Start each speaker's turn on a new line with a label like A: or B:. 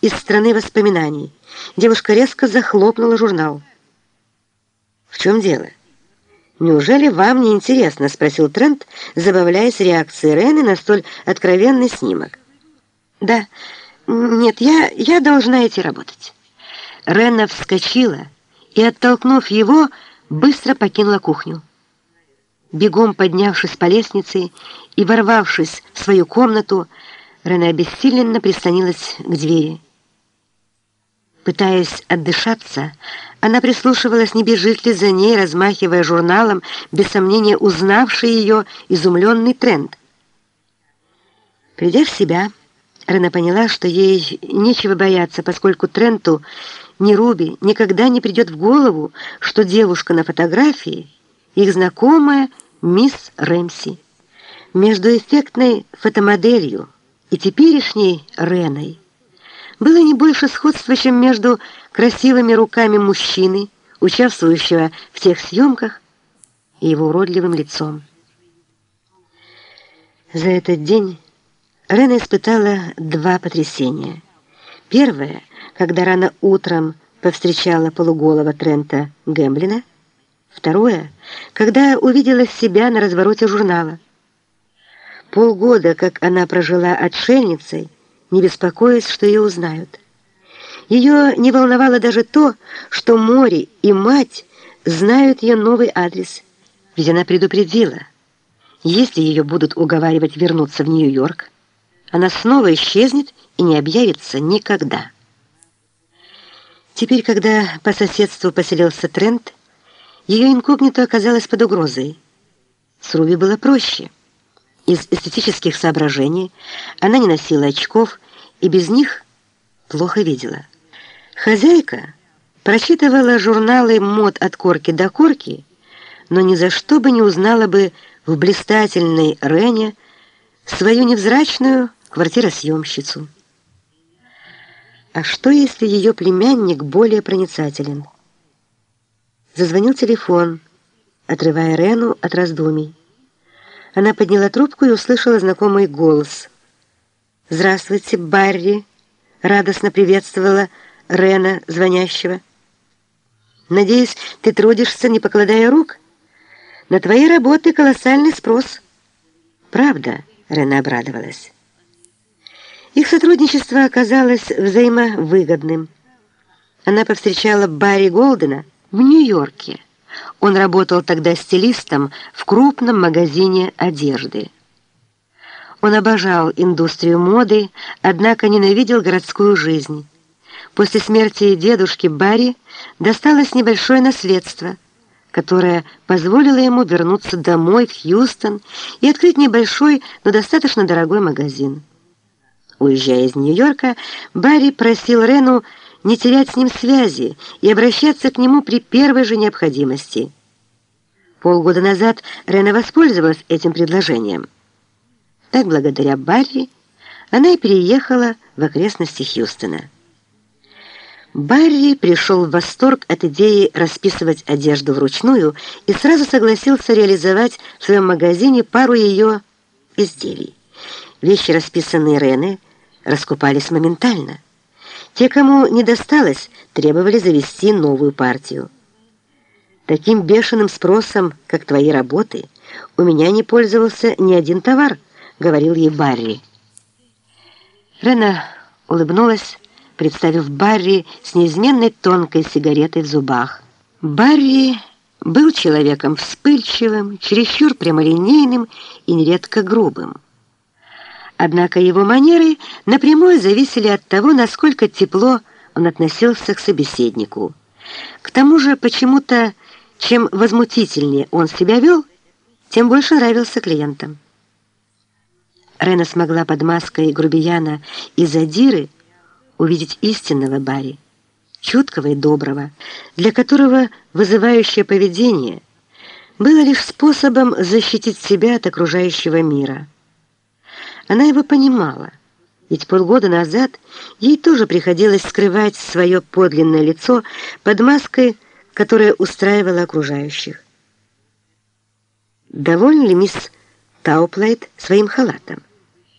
A: из страны воспоминаний. Девушка резко захлопнула журнал. «В чем дело?» «Неужели вам не интересно?» — спросил Трент, забавляясь реакцией Рены на столь откровенный снимок. «Да, нет, я, я должна идти работать». Рена вскочила и, оттолкнув его, быстро покинула кухню. Бегом поднявшись по лестнице и ворвавшись в свою комнату, Рена обессиленно прислонилась к двери. Пытаясь отдышаться, она прислушивалась, не бежит ли за ней, размахивая журналом, без сомнения узнавший ее изумленный тренд. Придя в себя, Рена поняла, что ей нечего бояться, поскольку Тренту ни Руби никогда не придет в голову, что девушка на фотографии — их знакомая мисс Рэмси. Между эффектной фотомоделью и теперешней Реной было не больше сходства, чем между красивыми руками мужчины, участвующего в тех съемках, и его уродливым лицом. За этот день Рена испытала два потрясения. Первое, когда рано утром повстречала полуголого Трента Гэмблина. Второе, когда увидела себя на развороте журнала. Полгода, как она прожила отшельницей, не беспокоясь, что ее узнают. Ее не волновало даже то, что Мори и мать знают ее новый адрес, ведь она предупредила. Если ее будут уговаривать вернуться в Нью-Йорк, она снова исчезнет и не объявится никогда. Теперь, когда по соседству поселился Трент, ее инкогнито оказалось под угрозой. С Руби было проще. Из эстетических соображений она не носила очков и без них плохо видела. Хозяйка прочитывала журналы мод от корки до корки, но ни за что бы не узнала бы в блистательной Рене свою невзрачную квартиросъемщицу. А что, если ее племянник более проницателен? Зазвонил телефон, отрывая Рену от раздумий. Она подняла трубку и услышала знакомый голос. «Здравствуйте, Барри!» — радостно приветствовала Рена, звонящего. «Надеюсь, ты трудишься, не покладая рук? На твои работы колоссальный спрос». «Правда?» — Рена обрадовалась. Их сотрудничество оказалось взаимовыгодным. Она повстречала Барри Голдена в Нью-Йорке. Он работал тогда стилистом в крупном магазине одежды. Он обожал индустрию моды, однако ненавидел городскую жизнь. После смерти дедушки Барри досталось небольшое наследство, которое позволило ему вернуться домой в Хьюстон и открыть небольшой, но достаточно дорогой магазин. Уезжая из Нью-Йорка, Барри просил Рену не терять с ним связи и обращаться к нему при первой же необходимости. Полгода назад Рена воспользовалась этим предложением. Так, благодаря Барри, она и переехала в окрестности Хьюстона. Барри пришел в восторг от идеи расписывать одежду вручную и сразу согласился реализовать в своем магазине пару ее изделий. Вещи, расписанные Рены, раскупались моментально. Те, кому не досталось, требовали завести новую партию. Таким бешеным спросом, как твои работы, у меня не пользовался ни один товар, говорил ей Барри. Рена улыбнулась, представив Барри с неизменной тонкой сигаретой в зубах. Барри был человеком вспыльчивым, чересчур прямолинейным и нередко грубым. Однако его манеры напрямую зависели от того, насколько тепло он относился к собеседнику. К тому же, почему-то, чем возмутительнее он себя вел, тем больше нравился клиентам. Рена смогла под маской грубияна и задиры увидеть истинного Барри, чуткого и доброго, для которого вызывающее поведение было лишь способом защитить себя от окружающего мира. Она его понимала, ведь полгода назад ей тоже приходилось скрывать свое подлинное лицо под маской, которая устраивала окружающих. Довольна ли мисс Тауплайт своим халатом?